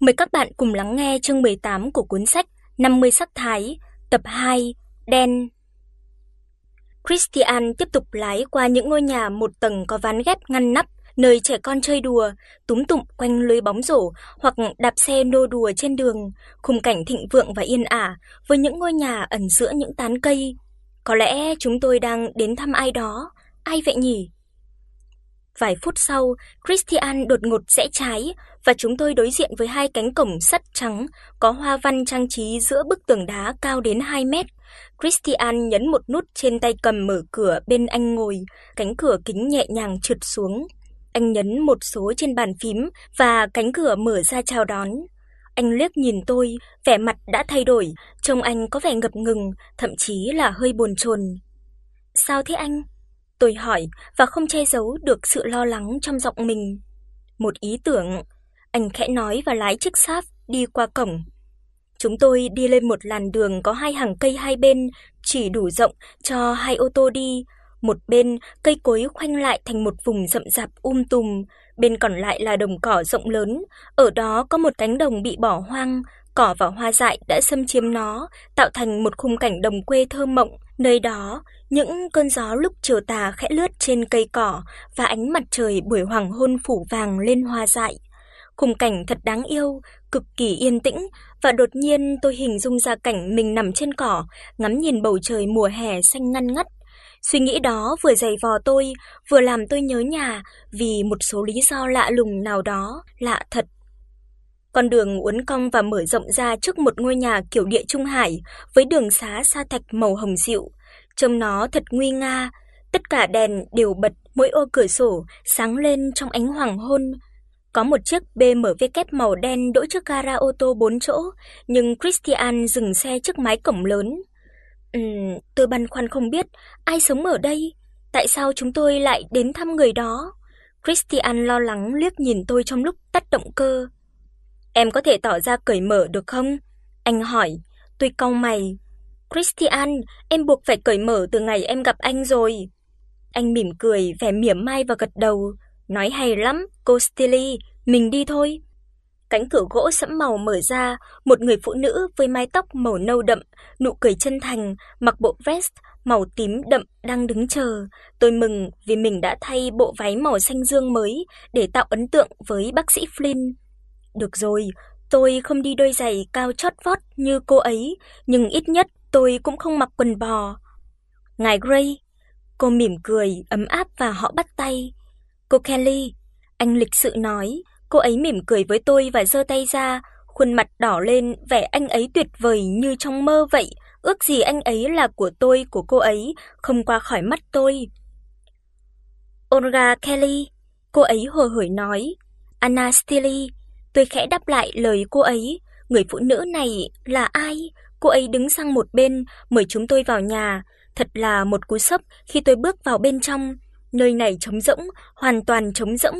Mời các bạn cùng lắng nghe chương 18 của cuốn sách 50 sắc thái, tập 2, đen. Christian tiếp tục lái qua những ngôi nhà một tầng có ván ghép ngăn nắp, nơi trẻ con chơi đùa, túm tụm quanh lưới bóng rổ hoặc đạp xe nô đùa trên đường, khung cảnh thịnh vượng và yên ả với những ngôi nhà ẩn giữa những tán cây. Có lẽ chúng tôi đang đến thăm ai đó, ai vậy nhỉ? Vài phút sau, Christian đột ngột rẽ trái và chúng tôi đối diện với hai cánh cổng sắt trắng có hoa văn trang trí giữa bức tường đá cao đến 2 mét. Christian nhấn một nút trên tay cầm mở cửa bên anh ngồi, cánh cửa kính nhẹ nhàng trượt xuống. Anh nhấn một số trên bàn phím và cánh cửa mở ra chào đón. Anh liếc nhìn tôi, vẻ mặt đã thay đổi, trông anh có vẻ ngập ngừng, thậm chí là hơi bồn chồn. "Sao thế anh?" Tôi hỏi và không che giấu được sự lo lắng trong giọng mình. Một ý tưởng, anh khẽ nói và lái chiếc sáp đi qua cổng. Chúng tôi đi lên một làn đường có hai hàng cây hai bên, chỉ đủ rộng cho hai ô tô đi. Một bên cây cối khoanh lại thành một vùng rậm rạp um tùm, bên còn lại là đồng cỏ rộng lớn, ở đó có một cánh đồng bị bỏ hoang, cỏ và hoa dại đã xâm chiếm nó, tạo thành một khung cảnh đồng quê thơ mộng. Nơi đó, những cơn gió lúc chiều tà khẽ lướt trên cây cỏ và ánh mặt trời buổi hoàng hôn phủ vàng lên hoa dại. Khung cảnh thật đáng yêu, cực kỳ yên tĩnh và đột nhiên tôi hình dung ra cảnh mình nằm trên cỏ, ngắm nhìn bầu trời mùa hè xanh ngăn ngắt. Suy nghĩ đó vừa dày vò tôi, vừa làm tôi nhớ nhà vì một số lý do lạ lùng nào đó, lạ thật. Con đường uốn cong và mở rộng ra trước một ngôi nhà kiểu địa trung hải với đường xá sa thạch màu hồng dịu, trông nó thật nguy nga, tất cả đèn đều bật, mỗi ô cửa sổ sáng lên trong ánh hoàng hôn. Có một chiếc BMW màu đen đỗ trước gara ô tô 4 chỗ, nhưng Christian dừng xe trước mái cổng lớn. Ừm, tôi băn khoăn không biết ai sống ở đây, tại sao chúng tôi lại đến thăm người đó. Christian lo lắng liếc nhìn tôi trong lúc tắt động cơ. Em có thể tỏ ra cởi mở được không? Anh hỏi. Tôi cau mày. Christian, em buộc phải cởi mở từ ngày em gặp anh rồi. Anh mỉm cười, vẻ mỉa mai và gật đầu, nói hay lắm, cô Stilly, mình đi thôi. Cánh cửa gỗ sẫm màu mở ra, một người phụ nữ với mái tóc màu nâu đậm, nụ cười chân thành, mặc bộ vest màu tím đậm đang đứng chờ. Tôi mừng vì mình đã thay bộ váy màu xanh dương mới để tạo ấn tượng với bác sĩ Flynn. Được rồi, tôi không đi đôi giày cao chót vót như cô ấy, nhưng ít nhất tôi cũng không mặc quần bò. Ngài Gray, cô mỉm cười ấm áp và họ bắt tay. Cô Kelly, anh lịch sự nói, cô ấy mỉm cười với tôi và giơ tay ra, khuôn mặt đỏ lên, vẻ anh ấy tuyệt vời như trong mơ vậy, ước gì anh ấy là của tôi, của cô ấy, không qua khỏi mắt tôi. Olga Kelly, cô ấy hồ hởi nói, Anna Steely, Tôi khẽ đáp lại lời cô ấy, người phụ nữ này là ai? Cô ấy đứng sang một bên, mời chúng tôi vào nhà, thật là một cú sốc khi tôi bước vào bên trong. Nơi này trống rỗng, hoàn toàn trống rỗng.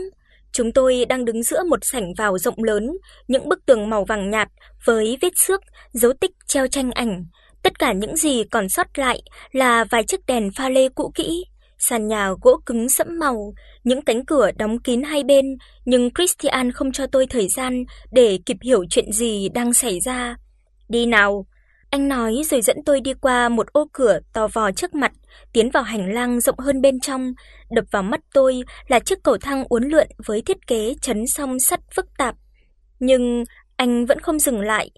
Chúng tôi đang đứng giữa một sảnh vào rộng lớn, những bức tường màu vàng nhạt với vết xước, dấu tích treo tranh ảnh. Tất cả những gì còn sót lại là vài chiếc đèn pha lê cũ kỹ sàn nhà gỗ cứng sẫm màu, những cánh cửa đóng kín hai bên, nhưng Christian không cho tôi thời gian để kịp hiểu chuyện gì đang xảy ra. "Đi nào." Anh nói rồi dẫn tôi đi qua một ô cửa to vò trước mặt, tiến vào hành lang rộng hơn bên trong, đập vào mắt tôi là chiếc cầu thang uốn lượn với thiết kế chấn song sắt phức tạp. Nhưng anh vẫn không dừng lại.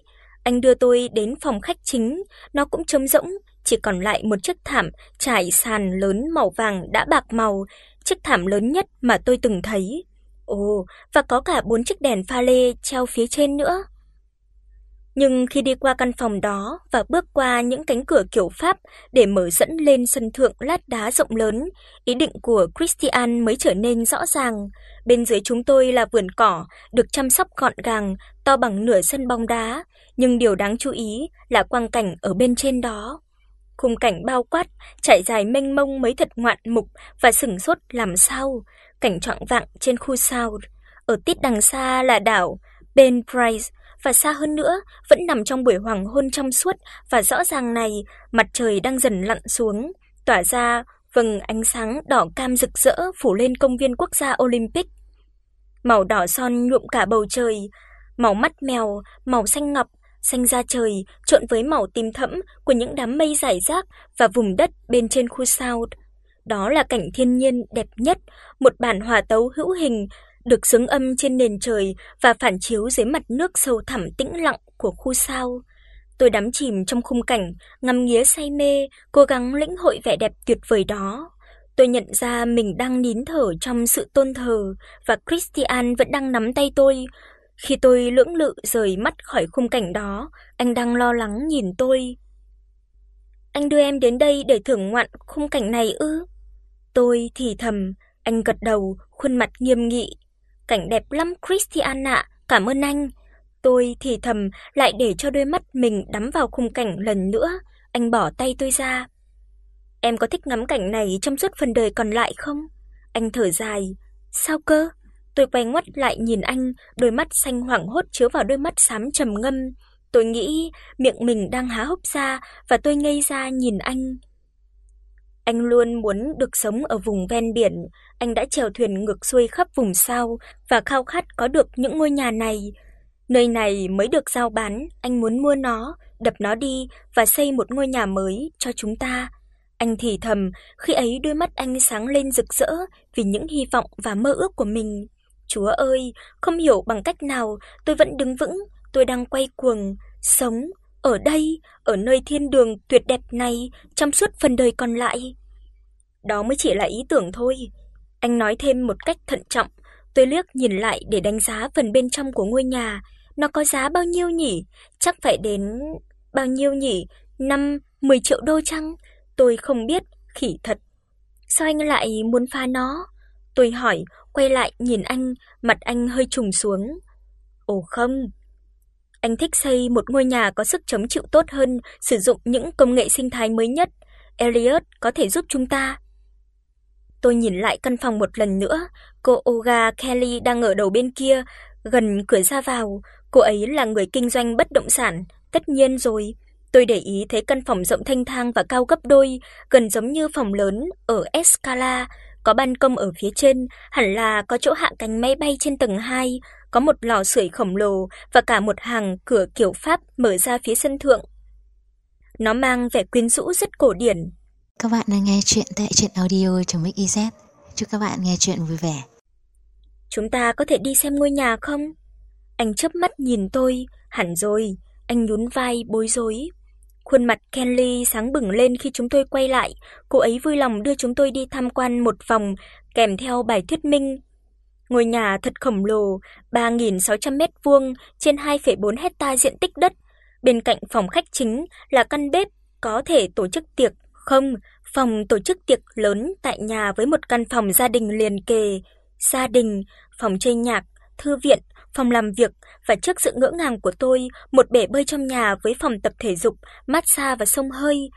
Anh đưa tôi đến phòng khách chính, nó cũng trống rỗng, chỉ còn lại một chiếc thảm trải sàn lớn màu vàng đã bạc màu, chiếc thảm lớn nhất mà tôi từng thấy. Ồ, và có cả bốn chiếc đèn pha lê treo phía trên nữa. Nhưng khi đi qua căn phòng đó và bước qua những cánh cửa kiểu Pháp để mở dẫn lên sân thượng lát đá rộng lớn, ý định của Christian mới trở nên rõ ràng. Bên dưới chúng tôi là vườn cỏ được chăm sóc gọn gàng, to bằng nửa sân bóng đá, nhưng điều đáng chú ý là quang cảnh ở bên trên đó khung cảnh bao quát, trải dài mênh mông mấy thật ngoạn mục và sừng sốt làm sao, cảnh trọn vạng trên khu sao. ở tít đằng xa là đảo Ben Price và xa hơn nữa vẫn nằm trong buổi hoàng hôn trong suốt và rõ ràng này, mặt trời đang dần lặn xuống, tỏa ra vầng ánh sáng đỏ cam rực rỡ phủ lên công viên quốc gia Olympic. Màu đỏ son nhuộm cả bầu trời, màu mắt mèo, màu xanh ngọc, xanh da trời trộn với màu tím thẫm của những đám mây rải rác và vùng đất bên trên khu sao. Đó là cảnh thiên nhiên đẹp nhất, một bản hòa tấu hữu hình được xứng âm trên nền trời và phản chiếu dưới mặt nước sâu thẳm tĩnh lặng của khu sao. Tôi đắm chìm trong khung cảnh, ngắm nghía say mê, cố gắng lĩnh hội vẻ đẹp tuyệt vời đó. Tôi nhận ra mình đang nín thở trong sự tôn thờ và Christian vẫn đang nắm tay tôi. Khi tôi lưỡng lự rời mắt khỏi khung cảnh đó, anh đang lo lắng nhìn tôi. Anh đưa em đến đây để thưởng ngoạn khung cảnh này ư? Tôi thì thầm, anh gật đầu, khuôn mặt nghiêm nghị. Cảnh đẹp lắm Christian ạ, cảm ơn anh. Tôi thì thầm lại để cho đôi mắt mình đắm vào khung cảnh lần nữa, anh bỏ tay tôi ra. Em có thích ngắm cảnh này trong suốt phần đời còn lại không? Anh thở dài. Sao cơ? Tôi quay ngoắt lại nhìn anh, đôi mắt xanh hoảng hốt chứa vào đôi mắt xám trầm ngâm. Tôi nghĩ miệng mình đang há hốc ra và tôi ngây ra nhìn anh. Anh luôn muốn được sống ở vùng ven biển, anh đã chèo thuyền ngược xuôi khắp vùng sao và khao khát có được những ngôi nhà này. Nơi này mới được giao bán, anh muốn mua nó, đập nó đi và xây một ngôi nhà mới cho chúng ta. Anh thì thầm, khi ấy đôi mắt anh sáng lên rực rỡ vì những hy vọng và mơ ước của mình. Chúa ơi, không hiểu bằng cách nào, tôi vẫn đứng vững, tôi đang quay cuồng, sống ở đây, ở nơi thiên đường tuyệt đẹp này trong suốt phần đời còn lại. Đó mới chỉ là ý tưởng thôi. Anh nói thêm một cách thận trọng, tôi liếc nhìn lại để đánh giá phần bên trong của ngôi nhà, nó có giá bao nhiêu nhỉ? Chắc phải đến bao nhiêu nhỉ? 5, 10 triệu đô chăng? Tôi không biết, khỉ thật. Sao anh lại muốn phá nó? Tôi hỏi, quay lại nhìn anh, mặt anh hơi trùng xuống. Ồ không, anh thích xây một ngôi nhà có sức chống chịu tốt hơn, sử dụng những công nghệ sinh thái mới nhất. Elliot có thể giúp chúng ta. Tôi nhìn lại căn phòng một lần nữa, cô Olga Kelly đang ở đầu bên kia, gần cửa ra vào, cô ấy là người kinh doanh bất động sản, tất nhiên rồi. Tôi để ý thấy căn phòng rộng thanh thang và cao gấp đôi, gần giống như phòng lớn ở Escala, có ban công ở phía trên, hẳn là có chỗ hạ cánh máy bay trên tầng 2, có một lò sưởi khổng lồ và cả một hàng cửa kiểu Pháp mở ra phía sân thượng. Nó mang vẻ quyến rũ rất cổ điển. Các bạn đang nghe chuyện tại truyện audio.mix.iz. Chúc các bạn nghe chuyện vui vẻ. Chúng ta có thể đi xem ngôi nhà không? Anh chớp mắt nhìn tôi, hẳn rồi, anh nhún vai bối rối. Khuôn mặt Kenly sáng bừng lên khi chúng tôi quay lại, cô ấy vui lòng đưa chúng tôi đi tham quan một vòng kèm theo bài thuyết minh. Ngôi nhà thật khổng lồ, 3600 mét vuông trên 2,4 hecta diện tích đất. Bên cạnh phòng khách chính là căn bếp có thể tổ chức tiệc, không, phòng tổ chức tiệc lớn tại nhà với một căn phòng gia đình liền kề, gia đình, phòng chơi nhạc, thư viện, phòng làm việc và trước sự ngỡ ngàng của tôi, một bể bơi trong nhà với phòng tập thể dục, massage và sông hơi.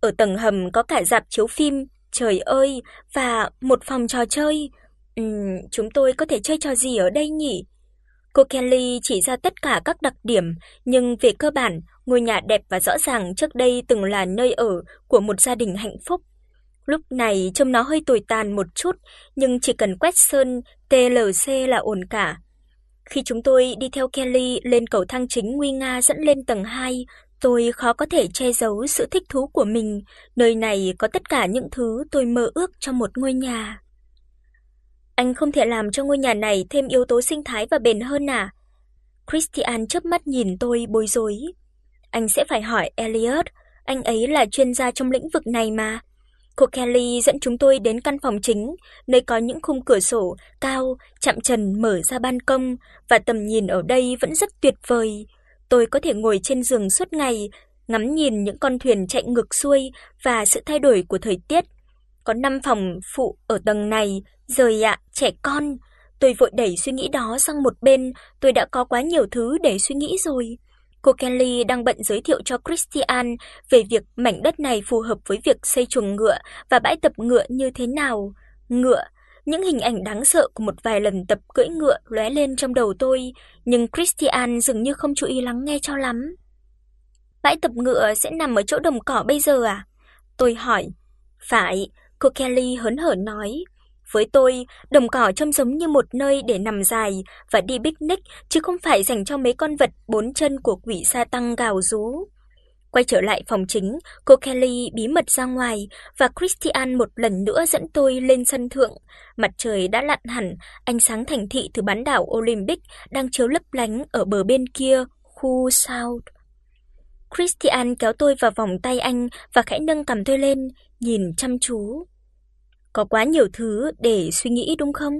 Ở tầng hầm có cả rạp chiếu phim, trời ơi, và một phòng trò chơi. Ừm, chúng tôi có thể chơi trò gì ở đây nhỉ? Cô Kelly chỉ ra tất cả các đặc điểm, nhưng về cơ bản, ngôi nhà đẹp và rõ ràng trước đây từng là nơi ở của một gia đình hạnh phúc. Lúc này trông nó hơi tồi tàn một chút, nhưng chỉ cần quét sơn TLC là ổn cả. Khi chúng tôi đi theo Kelly lên cầu thang chính nguy nga dẫn lên tầng 2, tôi khó có thể che giấu sự thích thú của mình, nơi này có tất cả những thứ tôi mơ ước trong một ngôi nhà. Anh không thể làm cho ngôi nhà này thêm yếu tố sinh thái và bền hơn à? Christian chớp mắt nhìn tôi bối rối. Anh sẽ phải hỏi Elliot, anh ấy là chuyên gia trong lĩnh vực này mà. Cô Kelly dẫn chúng tôi đến căn phòng chính, nơi có những khung cửa sổ cao chạm trần mở ra ban công và tầm nhìn ở đây vẫn rất tuyệt vời. Tôi có thể ngồi trên giường suốt ngày, ngắm nhìn những con thuyền chạy ngược xuôi và sự thay đổi của thời tiết. Có 5 phòng phụ ở tầng này, rời ạ, trẻ con. Tôi vội đẩy suy nghĩ đó sang một bên, tôi đã có quá nhiều thứ để suy nghĩ rồi. Cô Kelly đang bận giới thiệu cho Christian về việc mảnh đất này phù hợp với việc xây chuồng ngựa và bãi tập ngựa như thế nào. Ngựa, những hình ảnh đáng sợ của một vài lần tập cưỡi ngựa lóe lên trong đầu tôi, nhưng Christian dường như không chú ý lắng nghe cho lắm. Bãi tập ngựa sẽ nằm ở chỗ đồng cỏ bây giờ à? Tôi hỏi. Phải, cô Kelly hớn hở nói. Với tôi, đồng cỏ trông giống như một nơi để nằm dài và đi picnic chứ không phải dành cho mấy con vật bốn chân của quỷ sa tăng gào rú. Quay trở lại phòng chính, cô Kelly bí mật ra ngoài và Christian một lần nữa dẫn tôi lên sân thượng. Mặt trời đã lặn hẳn, ánh sáng thành thị từ bán đảo Olympic đang chiếu lấp lánh ở bờ bên kia, khu South. Christian kéo tôi vào vòng tay anh và khẽ nâng cầm tôi lên, nhìn chăm chú. Có quá nhiều thứ để suy nghĩ đúng không?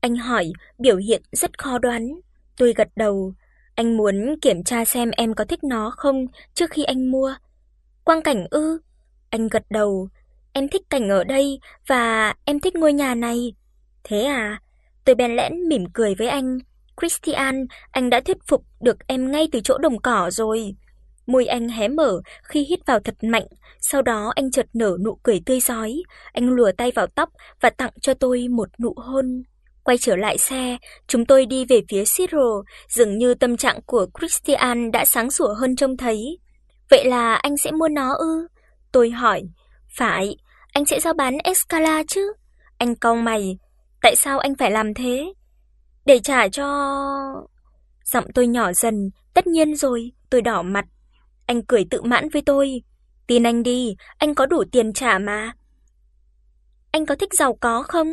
Anh hỏi, biểu hiện rất khó đoán. Tôi gật đầu. Anh muốn kiểm tra xem em có thích nó không trước khi anh mua. Quang cảnh ư? Anh gật đầu. Em thích cảnh ở đây và em thích ngôi nhà này. Thế à? Tôi bèn lẽn mỉm cười với anh. Christian, anh đã thuyết phục được em ngay từ chỗ đồng cỏ rồi. Môi anh hé mở khi hít vào thật mạnh, sau đó anh chợt nở nụ cười tươi rói, anh lùa tay vào tóc và tặng cho tôi một nụ hôn. Quay trở lại xe, chúng tôi đi về phía siro dường như tâm trạng của Christian đã sáng sủa hơn trông thấy. Vậy là anh sẽ mua nó ư? Tôi hỏi. Phải, anh sẽ giao bán Escala chứ? Anh cau mày, tại sao anh phải làm thế? Để trả cho Giọng tôi nhỏ dần, tất nhiên rồi, tôi đỏ mặt. Anh cười tự mãn với tôi. Tin anh đi, anh có đủ tiền trả mà. Anh có thích giàu có không?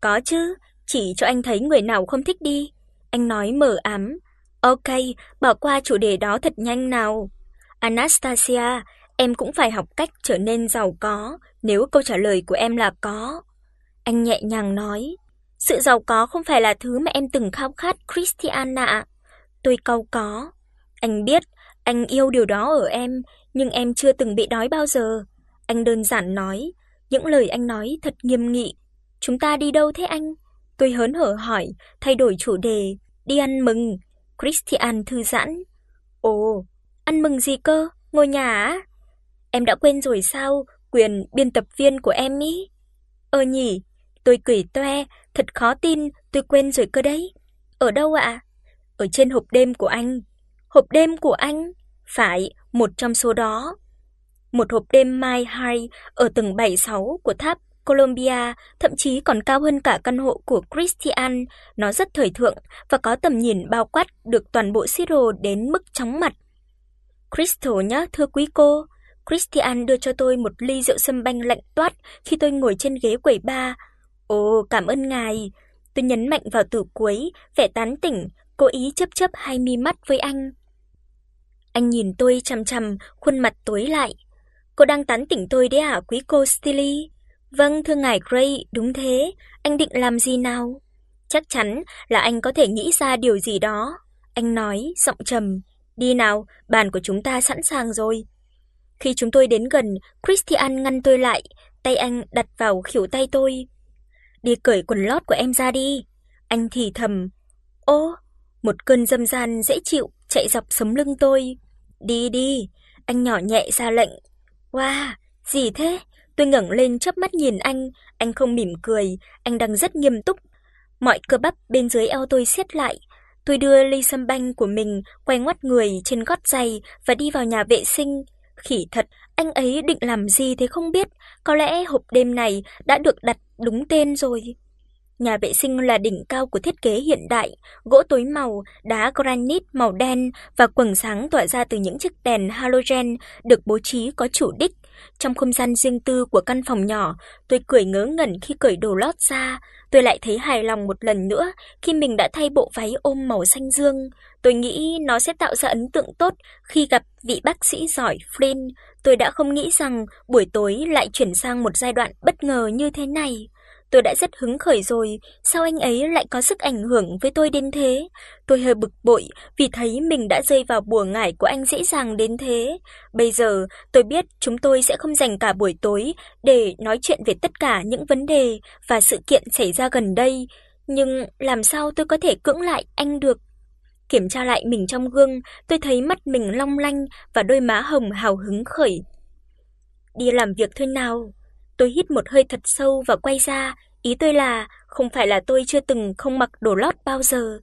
Có chứ, chỉ cho anh thấy người nào không thích đi. Anh nói mờ ám. Ok, bỏ qua chủ đề đó thật nhanh nào. Anastasia, em cũng phải học cách trở nên giàu có, nếu câu trả lời của em là có. Anh nhẹ nhàng nói, sự giàu có không phải là thứ mà em từng khao khát, Christiana. Tôi cau có. Anh biết, anh yêu điều đó ở em, nhưng em chưa từng bị đói bao giờ. Anh đơn giản nói, những lời anh nói thật nghiêm nghị. Chúng ta đi đâu thế anh? Tôi hớn hở hỏi, thay đổi chủ đề, đi ăn mừng. Christian thư giãn. Ồ, ăn mừng gì cơ? ngồi nhà á? Em đã quên rồi sao, quyền biên tập viên của em ý? Ơ nhỉ, tôi cười toe, thật khó tin, tôi quên rồi cơ đấy. Ở đâu ạ? Ở trên hộp đêm của anh. Hộp đêm của anh? Phải, một trong số đó. Một hộp đêm My High ở tầng 76 của tháp Columbia, thậm chí còn cao hơn cả căn hộ của Christian, nó rất thời thượng và có tầm nhìn bao quát được toàn bộ siro đến mức chóng mặt. Crystal nhá, thưa quý cô. Christian đưa cho tôi một ly rượu sâm banh lạnh toát khi tôi ngồi trên ghế quầy bar. "Ồ, cảm ơn ngài." Tôi nhấn mạnh vào từ cuối, vẻ tán tỉnh, cố ý chớp chớp hai mi mắt với anh. Anh nhìn tôi chằm chằm, khuôn mặt tối lại. "Cô đang tán tỉnh tôi đấy à, quý cô Stilly?" "Vâng, thưa ngài Gray, đúng thế. Anh định làm gì nào?" "Chắc chắn là anh có thể nghĩ ra điều gì đó." Anh nói, giọng trầm. "Đi nào, bàn của chúng ta sẵn sàng rồi." Khi chúng tôi đến gần, Christian ngăn tôi lại, tay anh đặt vào khuỷu tay tôi. "Đi cởi quần lót của em ra đi." Anh thì thầm. "Ô!" Một cơn dâm gian dễ chịu chạy dọc sống lưng tôi. "Đi đi." Anh nhỏ nhẹ ra lệnh. "Wow, gì thế?" Tôi ngẩng lên chớp mắt nhìn anh, anh không mỉm cười, anh đang rất nghiêm túc. Mọi cơ bắp bên dưới eo tôi siết lại. Tôi đưa ly sâm banh của mình quay ngoắt người trên gót giày và đi vào nhà vệ sinh. Khỉ thật, anh ấy định làm gì thế không biết, có lẽ hộp đêm này đã được đặt đúng tên rồi. Nhà vệ sinh là đỉnh cao của thiết kế hiện đại, gỗ tối màu, đá granite màu đen và quầng sáng tỏa ra từ những chiếc đèn halogen được bố trí có chủ đích. Trong không gian riêng tư của căn phòng nhỏ, tôi cười ngớ ngẩn khi cởi đồ lót ra, tôi lại thấy hài lòng một lần nữa khi mình đã thay bộ váy ôm màu xanh dương. Tôi nghĩ nó sẽ tạo ra ấn tượng tốt khi gặp vị bác sĩ giỏi Flynn. Tôi đã không nghĩ rằng buổi tối lại chuyển sang một giai đoạn bất ngờ như thế này. Tôi đã rất hứng khởi rồi, sao anh ấy lại có sức ảnh hưởng với tôi đến thế? Tôi hơi bực bội vì thấy mình đã rơi vào bùa ngải của anh dễ dàng đến thế. Bây giờ, tôi biết chúng tôi sẽ không dành cả buổi tối để nói chuyện về tất cả những vấn đề và sự kiện xảy ra gần đây, nhưng làm sao tôi có thể cưỡng lại anh được? Kiểm tra lại mình trong gương, tôi thấy mắt mình long lanh và đôi má hồng hào hứng khởi. Đi làm việc thôi nào. Tôi hít một hơi thật sâu và quay ra, ý tôi là không phải là tôi chưa từng không mặc đồ lót bao giờ.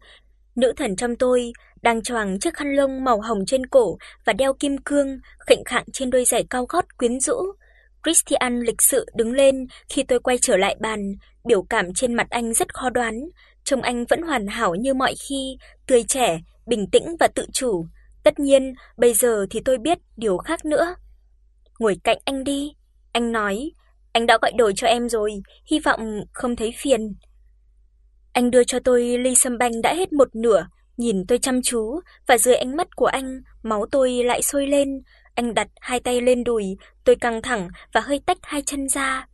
Nữ thần trong tôi đang choàng chiếc khăn lông màu hồng trên cổ và đeo kim cương khệnh khạng trên đôi giày cao gót quyến rũ. Christian lịch sự đứng lên khi tôi quay trở lại bàn, biểu cảm trên mặt anh rất khó đoán, trông anh vẫn hoàn hảo như mọi khi, tươi trẻ, bình tĩnh và tự chủ. Tất nhiên, bây giờ thì tôi biết điều khác nữa. Ngồi cạnh anh đi, anh nói, anh đã gọi đổi cho em rồi, hy vọng không thấy phiền. Anh đưa cho tôi ly sâm banh đã hết một nửa, nhìn tôi chăm chú và dưới ánh mắt của anh, máu tôi lại sôi lên. Anh đặt hai tay lên đùi, tôi căng thẳng và hơi tách hai chân ra.